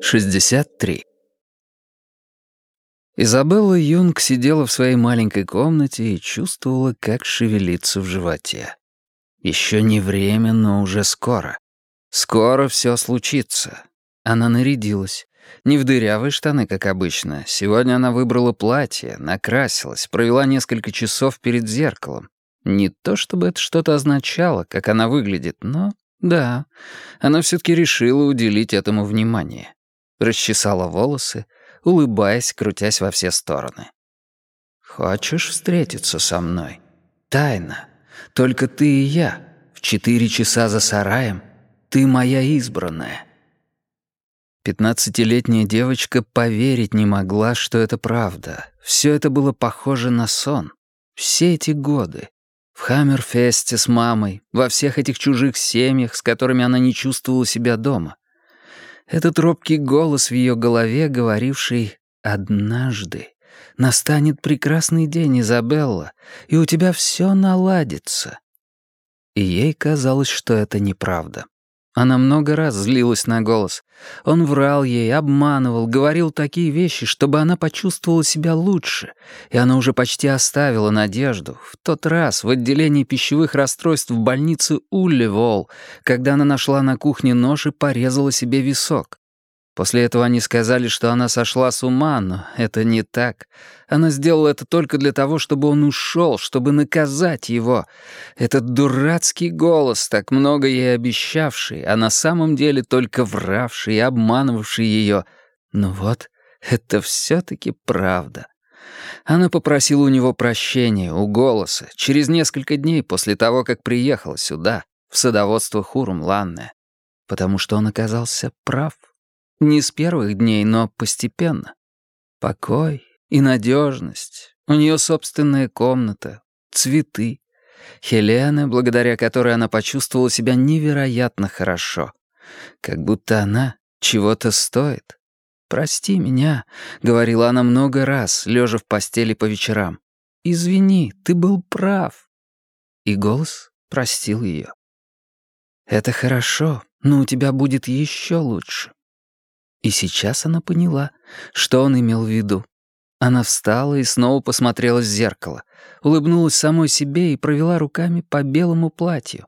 63. Изабелла Юнг сидела в своей маленькой комнате и чувствовала, как шевелится в животе. Еще не время, но уже скоро. Скоро все случится. Она нарядилась. Не в дырявые штаны, как обычно. Сегодня она выбрала платье, накрасилась, провела несколько часов перед зеркалом. Не то чтобы это что-то означало, как она выглядит, но да, она все-таки решила уделить этому внимание. Расчесала волосы, улыбаясь, крутясь во все стороны. «Хочешь встретиться со мной? Тайна. Только ты и я. В четыре часа за сараем. Ты моя избранная». Пятнадцатилетняя девочка поверить не могла, что это правда. Все это было похоже на сон. Все эти годы. В Хаммерфесте с мамой, во всех этих чужих семьях, с которыми она не чувствовала себя дома. Этот робкий голос в ее голове, говоривший «Однажды настанет прекрасный день, Изабелла, и у тебя все наладится». И ей казалось, что это неправда. Она много раз злилась на голос. Он врал ей, обманывал, говорил такие вещи, чтобы она почувствовала себя лучше, и она уже почти оставила надежду. В тот раз в отделении пищевых расстройств в больнице Улливол, когда она нашла на кухне нож и порезала себе висок. После этого они сказали, что она сошла с ума, но это не так. Она сделала это только для того, чтобы он ушел, чтобы наказать его. Этот дурацкий голос, так много ей обещавший, а на самом деле только вравший и обманывавший ее. Ну вот, это все-таки правда. Она попросила у него прощения, у голоса, через несколько дней после того, как приехала сюда, в садоводство Хурум-Ланне, потому что он оказался прав. Не с первых дней, но постепенно. Покой и надежность. У нее собственная комната, цветы. Хелена, благодаря которой она почувствовала себя невероятно хорошо. Как будто она чего-то стоит. «Прости меня», — говорила она много раз, лежа в постели по вечерам. «Извини, ты был прав». И голос простил ее. «Это хорошо, но у тебя будет еще лучше. И сейчас она поняла, что он имел в виду. Она встала и снова посмотрела в зеркало, улыбнулась самой себе и провела руками по белому платью.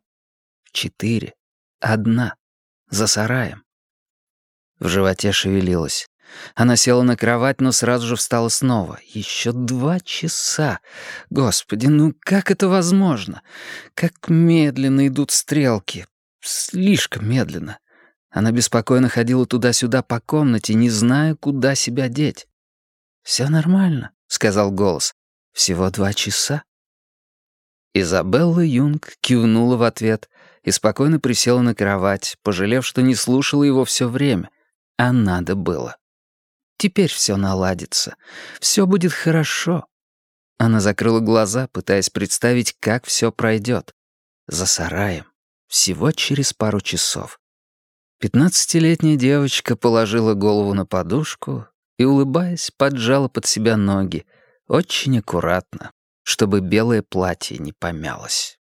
Четыре. Одна. За сараем. В животе шевелилась. Она села на кровать, но сразу же встала снова. Еще два часа. Господи, ну как это возможно? Как медленно идут стрелки. Слишком медленно. Она беспокойно ходила туда-сюда по комнате, не зная, куда себя деть. «Все нормально», — сказал голос. «Всего два часа». Изабелла Юнг кивнула в ответ и спокойно присела на кровать, пожалев, что не слушала его все время. А надо было. Теперь все наладится. Все будет хорошо. Она закрыла глаза, пытаясь представить, как все пройдет. За сараем. Всего через пару часов. Пятнадцатилетняя девочка положила голову на подушку и, улыбаясь, поджала под себя ноги, очень аккуратно, чтобы белое платье не помялось.